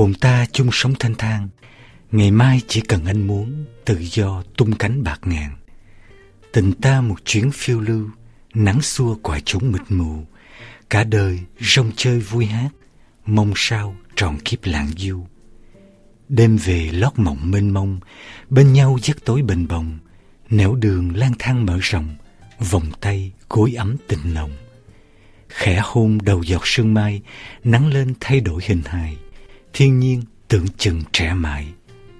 hồn ta chung sống thanh thang. Ngày mai chỉ cần anh muốn, tự do tung cánh bạc ngàn. Tình ta một chuyến phiêu lưu, nắng xua quả chúng mịt mù. Cả đời rong chơi vui hát, mong sao tròn kiếp lạng du. Đêm về lót mộng mênh mông, bên nhau giấc tối bình bồng, nẻo đường lang thang mở rộng, vòng tay gối ấm tình nồng. Khẽ hôn đầu giọt sương mai, nắng lên thay đổi hình hài, thiên nhiên tưởng chừng trẻ mãi,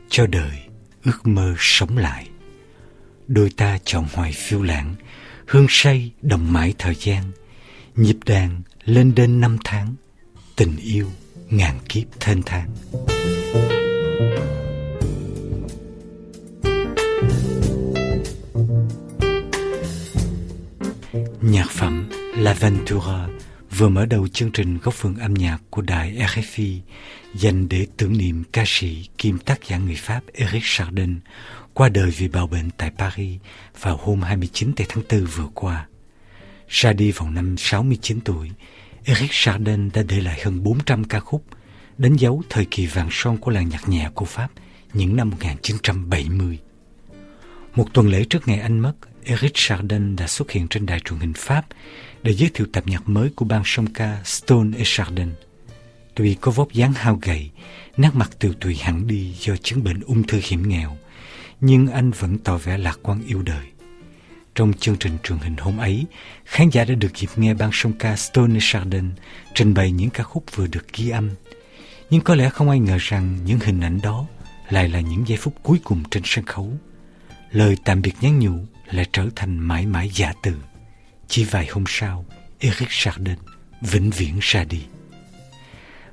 cho đời ước mơ sống lại. Đôi ta chọn hoài phiêu lãng, hương say đồng mãi thời gian, nhịp đàn lên đến năm tháng, tình yêu ngàn kiếp thênh thang. Nhạc phẩm La Ventura vừa mở đầu chương trình góc vườn âm nhạc của đài RFI dành để tưởng niệm ca sĩ kiêm tác giả người Pháp Eric Chardin qua đời vì bạo bệnh tại Paris vào hôm 29 tháng 4 vừa qua. Ra đi vào năm 69 tuổi, Eric Chardin đã để lại hơn 400 ca khúc đánh dấu thời kỳ vàng son của làng nhạc nhẹ của Pháp những năm 1970. Một tuần lễ trước ngày anh mất, Eric Chardin đã xuất hiện trên đài truyền hình Pháp để giới thiệu tập nhạc mới của ban song ca Stone et Chardin. Tuy có vóc dáng hao gầy, nét mặt tiều tụy hẳn đi do chứng bệnh ung thư hiểm nghèo, nhưng anh vẫn tỏ vẻ lạc quan yêu đời. Trong chương trình truyền hình hôm ấy, khán giả đã được dịp nghe ban song ca Stone et Chardin trình bày những ca khúc vừa được ghi âm. Nhưng có lẽ không ai ngờ rằng những hình ảnh đó lại là những giây phút cuối cùng trên sân khấu. Lời tạm biệt nhắn nhủ lại trở thành mãi mãi giả từ. Chỉ vài hôm sau, Eric Chardin vĩnh viễn ra đi.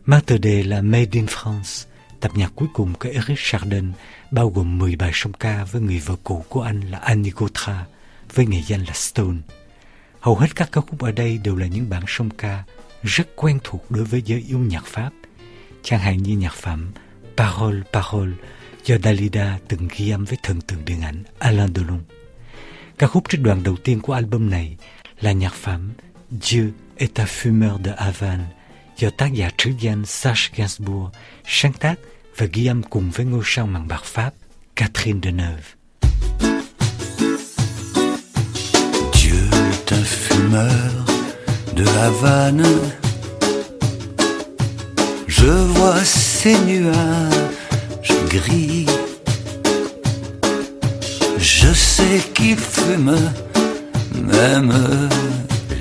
Mang tựa đề là Made in France, tập nhạc cuối cùng của Eric Chardin bao gồm 10 bài song ca với người vợ cũ của anh là Annie Gautra, với nghệ danh là Stone. Hầu hết các ca khúc ở đây đều là những bản song ca rất quen thuộc đối với giới yêu nhạc Pháp, chẳng hạn như nhạc phẩm Parole Parole do Dalida từng ghi âm với thần tượng điện ảnh Alain Delon. Ca khúc trích đoạn đầu tiên của album này là nhạc phẩm Dieu est un fumeur de Havane do tác giả trứ danh Serge Gainsbourg sáng tác và ghi âm cùng với ngôi sao. Dieu est un fumeur de Havane. Je vois ses nuages gris. Je sais qu'il fume même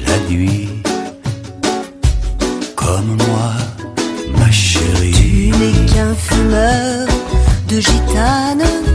la nuit. Comme moi, ma chérie. Tu n'es qu'un fumeur de gitane.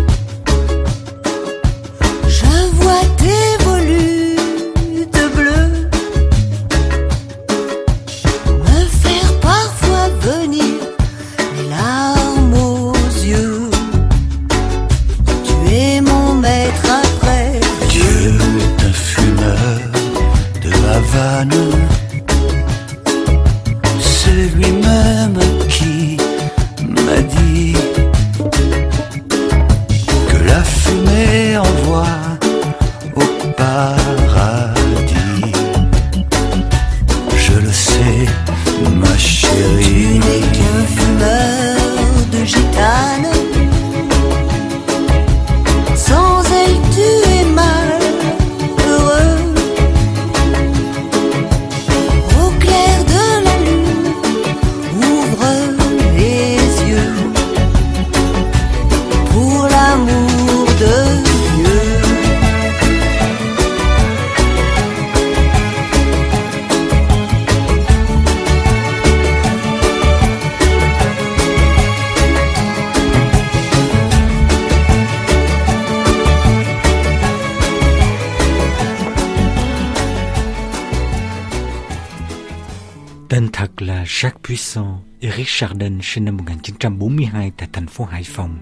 Jacques Puissant, Eric Chardin sinh năm 1942 tại thành phố Hải Phòng,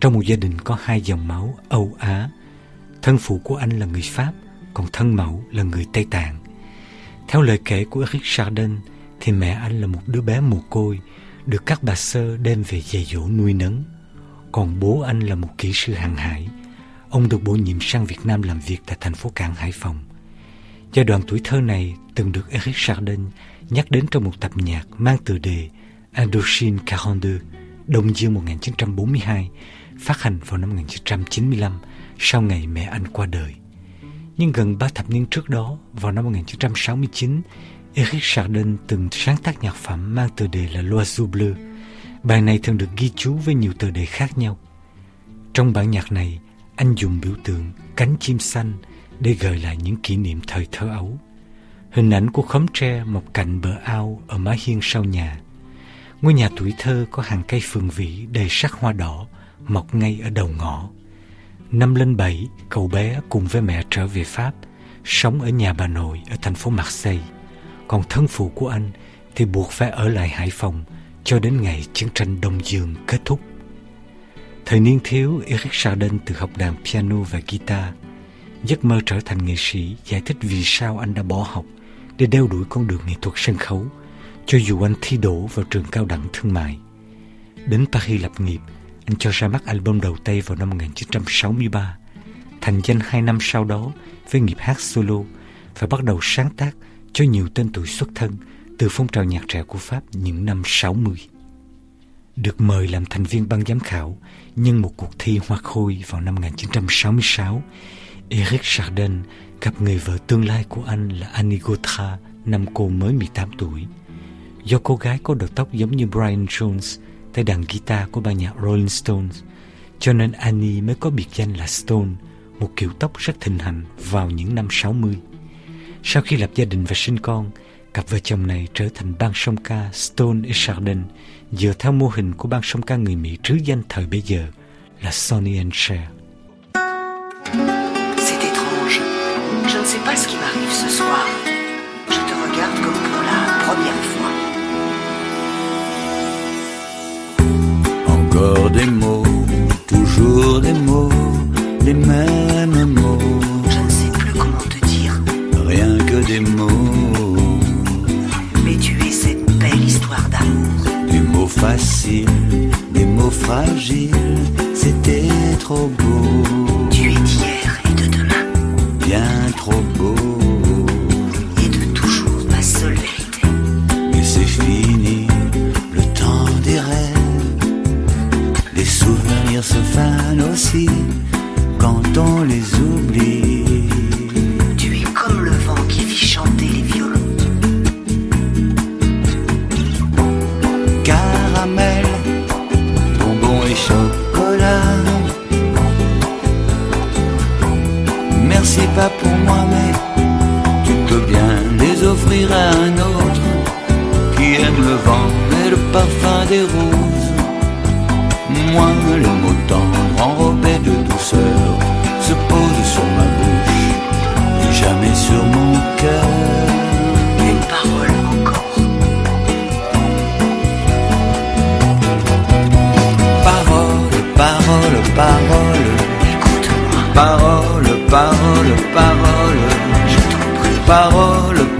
trong một gia đình có hai dòng máu Âu Á. Thân phụ của anh là người Pháp, còn thân mẫu là người Tây Tạng. Theo lời kể của Eric Chardin, thì mẹ anh là một đứa bé mồ côi, được các bà sơ đem về dạy dỗ nuôi nấng. Còn bố anh là một kỹ sư hàng hải. Ông được bổ nhiệm sang Việt Nam làm việc tại thành phố Cảng Hải Phòng. Giai đoạn tuổi thơ này từng được Eric Chardin nhắc đến trong một tập nhạc mang tựa đề Indochine 42, Đông Dương 1942, phát hành vào năm 1995 sau ngày mẹ anh qua đời. Nhưng gần ba thập niên trước đó, vào năm 1969, Eric Chardin từng sáng tác nhạc phẩm mang tựa đề là L'Oiseau Bleu. Bài này thường được ghi chú với nhiều tựa đề khác nhau. Trong bản nhạc này, anh dùng biểu tượng cánh chim xanh để gợi lại những kỷ niệm thời thơ ấu. Hình ảnh của khóm tre mọc cạnh bờ ao ở mái hiên sau nhà. Ngôi nhà tuổi thơ có hàng cây phượng vĩ đầy sắc hoa đỏ mọc ngay ở đầu ngõ. Năm lên bảy, cậu bé cùng với mẹ trở về Pháp, sống ở nhà bà nội ở thành phố Marseille. Còn thân phụ của anh thì buộc phải ở lại Hải Phòng cho đến ngày chiến tranh Đông Dương kết thúc. Thời niên thiếu, Eric Chardin từ học đàn piano và guitar. Giấc mơ trở thành nghệ sĩ giải thích vì sao anh đã bỏ học để đeo đuổi con đường nghệ thuật sân khấu, cho dù anh thi đổ vào trường cao đẳng thương mại. Đến Paris lập nghiệp, anh cho ra mắt album đầu tay vào năm 1963, thành danh hai năm sau đó với nghiệp hát solo và bắt đầu sáng tác cho nhiều tên tuổi xuất thân từ phong trào nhạc trẻ của Pháp những năm 60. Được mời làm thành viên ban giám khảo nhân một cuộc thi hoa khôi vào năm 1966, Eric Chardin gặp người vợ tương lai của anh là Annie Gotra năm cô mới 18 tuổi. Do cô gái có đầu tóc giống như Brian Jones, tay đàn guitar của ban nhạc Rolling Stones, cho nên Annie mới có biệt danh là Stone, một kiểu tóc rất thịnh hành vào những năm 60. Sau khi lập gia đình và sinh con, cặp vợ chồng này trở thành ban song ca Stone et Chardin dựa theo mô hình của ban song ca người Mỹ trứ danh thời bấy giờ là Sonny and Cher. Pas ce qui m'arrive ce soir. Je te regarde comme pour la première fois. Encore des mots, toujours des mots, les mêmes mots, Je ne sais plus comment te dire. rien que des mots, Mais tu es cette belle histoire d'amour. des mots faciles, des mots fragiles, c'était trop beau, souvenirs se aussi quand on les oublie.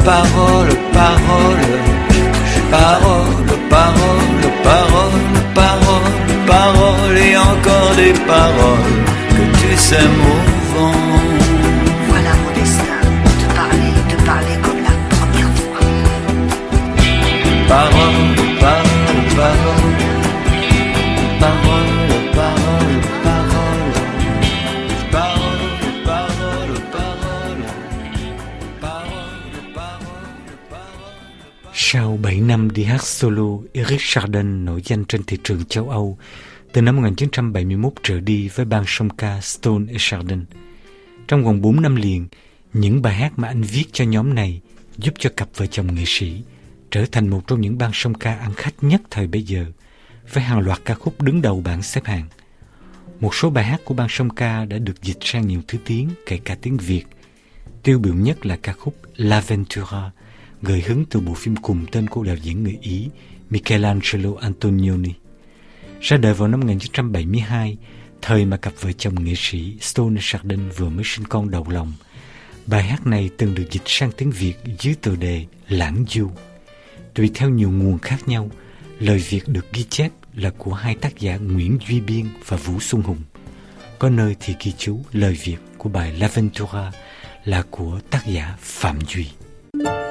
Parole, parole, parole, parole, parole, parole, parole, et encore des paroles. Que tu sèmes au đi hát solo, Eric Chardin nổi danh trên thị trường châu Âu từ năm 1971 trở đi với ban song ca Stone et Chardin. Trong vòng 4 năm liền, những bài hát mà anh viết cho nhóm này giúp cho cặp vợ chồng nghệ sĩ trở thành một trong những ban song ca ăn khách nhất thời bấy giờ, với hàng loạt ca khúc đứng đầu bảng xếp hạng. Một số bài hát của ban song ca đã được dịch sang nhiều thứ tiếng, kể cả tiếng Việt. Tiêu biểu nhất là ca khúc La Ventura, gợi hứng từ bộ phim cùng tên của đạo diễn người Ý Michelangelo Antonioni. Ra đời vào năm 1972, thời mà cặp vợ chồng nghệ sĩ Stone Chardin vừa mới sinh con đầu lòng. Bài hát này từng được dịch sang tiếng Việt dưới tựa đề Lãng Du. Tùy theo nhiều nguồn khác nhau, lời Việt được ghi chép là của hai tác giả Nguyễn Duy Biên và Vũ Xuân Hùng. Có nơi thì ghi chú lời Việt của bài La Ventura là của tác giả Phạm Duy. cho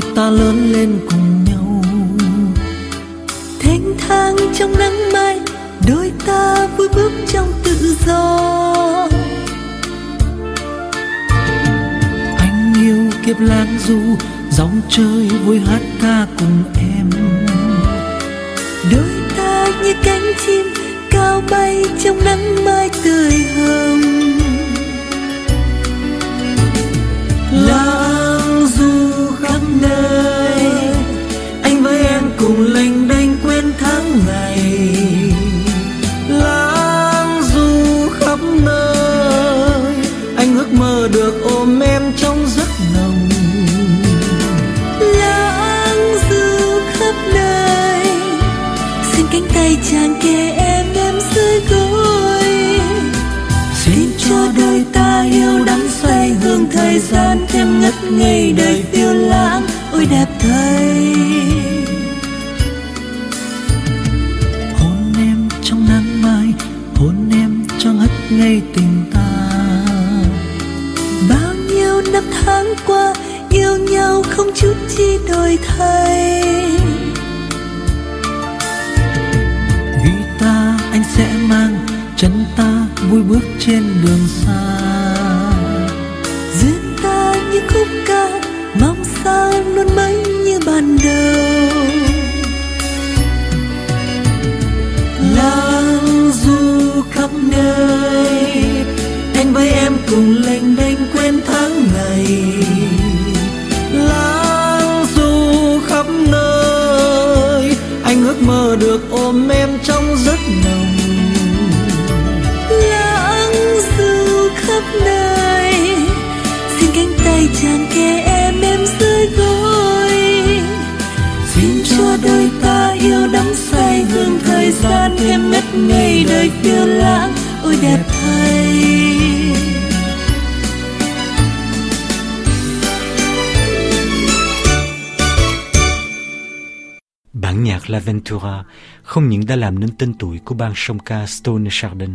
đôi ta lớn lên cùng nhau. Thanh thang trong nắng mai, đôi ta vui bước trong tự do. Anh yêu kiếp lãng du, dòng chơi vui hát ca cùng em. Đôi ta như cánh chim cao bay trong nắng mai tươi hồng. Đời nơi. Anh với em cùng lênh đênh quên tháng ngày. Lãng du khắp nơi. Anh ước mơ được ôm em trong giấc nồng lãng du khắp nơi. Xin cánh tay chàng kề em em dưới gối. Xin cho đời ta yêu đắm say hương thời gian, thêm ngất ngây đời phiêu lãng ôi đẹp thay. Hôn em trong nắng mai, hôn em cho ngất ngây tình ta. Bao nhiêu năm tháng qua, yêu nhau không chút chi đổi thay. Vì ta, anh sẽ mang chân ta vui bước trên đường xa. Duyên ta như khúc ca ta sao luôn mấy như ban đầu lãng du khắp nơi, anh với em cùng lênh đênh quên tháng ngày lãng du khắp nơi, anh ước mơ được ôm em trong giấc mơ. Ngày đời phiêu lãng ôi đẹp thay Bản nhạc La Ventura không những đã làm nên tên tuổi của bang song ca Stone Chardin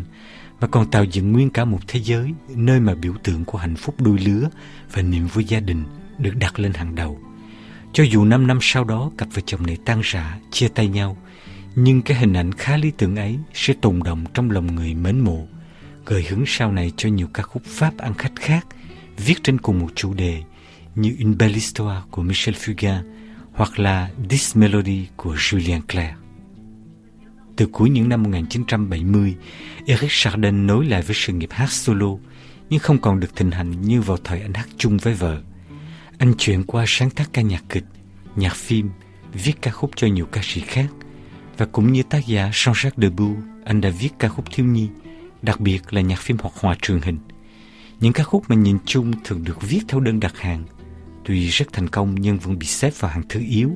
mà còn tạo dựng nguyên cả một thế giới nơi mà biểu tượng của hạnh phúc đôi lứa và niềm vui gia đình được đặt lên hàng đầu. Cho dù 5 năm sau đó cặp vợ chồng này tan rã, chia tay nhau, nhưng cái hình ảnh khá lý tưởng ấy sẽ tồn động trong lòng người mến mộ, gợi hứng sau này cho nhiều ca khúc Pháp ăn khách khác viết trên cùng một chủ đề như Une belle histoire của Michel Fugain hoặc là This Melody của Julien Clerc. Từ cuối những năm 1970, Eric Chardin nối lại với sự nghiệp hát solo, nhưng không còn được thịnh hành như vào thời anh hát chung với vợ. Anh chuyển qua sáng tác ca nhạc kịch, nhạc phim, viết ca khúc cho nhiều ca sĩ khác. Và cũng như tác giả Jean-Jacques Debout, anh đã viết ca khúc thiếu nhi, đặc biệt là nhạc phim hoặc hòa truyền hình. Những ca khúc mà nhìn chung thường được viết theo đơn đặt hàng, tuy rất thành công nhưng vẫn bị xếp vào hàng thứ yếu,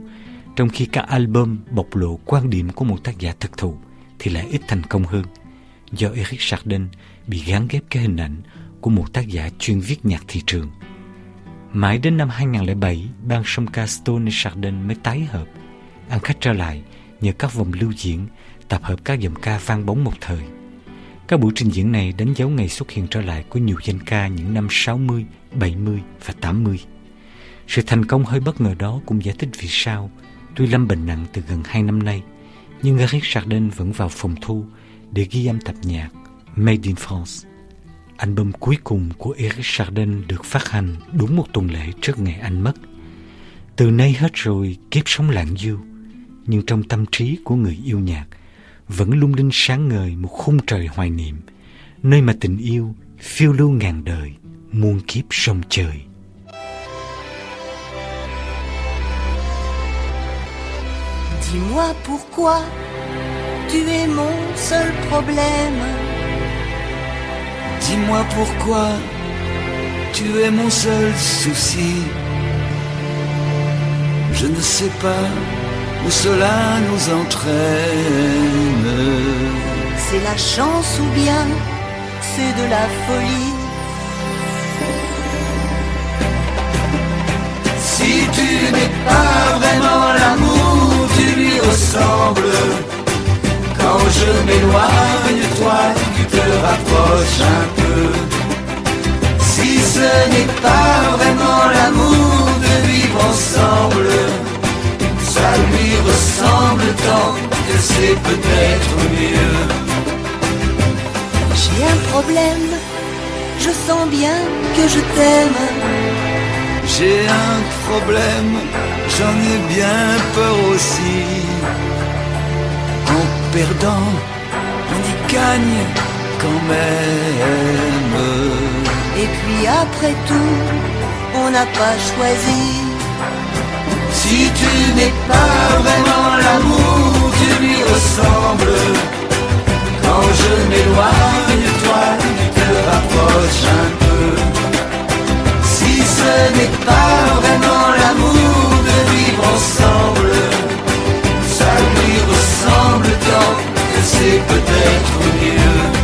trong khi các album bộc lộ quan điểm của một tác giả thực thụ thì lại ít thành công hơn, do Eric Chardin bị gắn ghép cái hình ảnh của một tác giả chuyên viết nhạc thị trường. Mãi đến năm 2007, ban song ca Stone Chardin mới tái hợp, ăn khách trở lại nhờ các vòng lưu diễn tập hợp các dòng ca vang bóng một thời. Các buổi trình diễn này đánh dấu ngày xuất hiện trở lại của nhiều danh ca những năm 60, 70 và 80. Sự thành công hơi bất ngờ đó cũng giải thích vì sao, tuy lâm bệnh nặng từ gần hai năm nay, nhưng Eric Chardin vẫn vào phòng thu để ghi âm tập nhạc Made in France. Album cuối cùng của Eric Chardin được phát hành đúng một tuần lễ trước ngày anh mất. Từ nay hết rồi kiếp sống lãng du, nhưng trong tâm trí của người yêu nhạc vẫn lung linh sáng ngời một khung trời hoài niệm, nơi mà tình yêu phiêu lưu ngàn đời, muôn kiếp sông trời. Dis-moi pourquoi tu es mon seul problème. Dis-moi pourquoi tu es mon seul souci. Je ne sais pas où cela nous entraîne. C'est la chance ou bien c'est de la folie? Si tu n'es pas vraiment l'amour, tu lui ressembles. Quand je m'éloigne, toi, tu te rapproches un peu. Si ce n'est pas vraiment l'amour de vivre ensemble. Ressemble tant que c'est peut-être mieux. J'ai un problème, je sens bien que je t'aime. J'ai un problème, j'en ai bien peur aussi. En perdant, on y gagne quand même. Et puis après tout, on n'a pas choisi. Si tu n'es pas vraiment l'amour, tu lui ressembles. Quand je m'éloigne, toi, tu te rapproches un peu. Si ce n'est pas vraiment l'amour de vivre ensemble, ça lui ressemble tant que c'est peut-être mieux.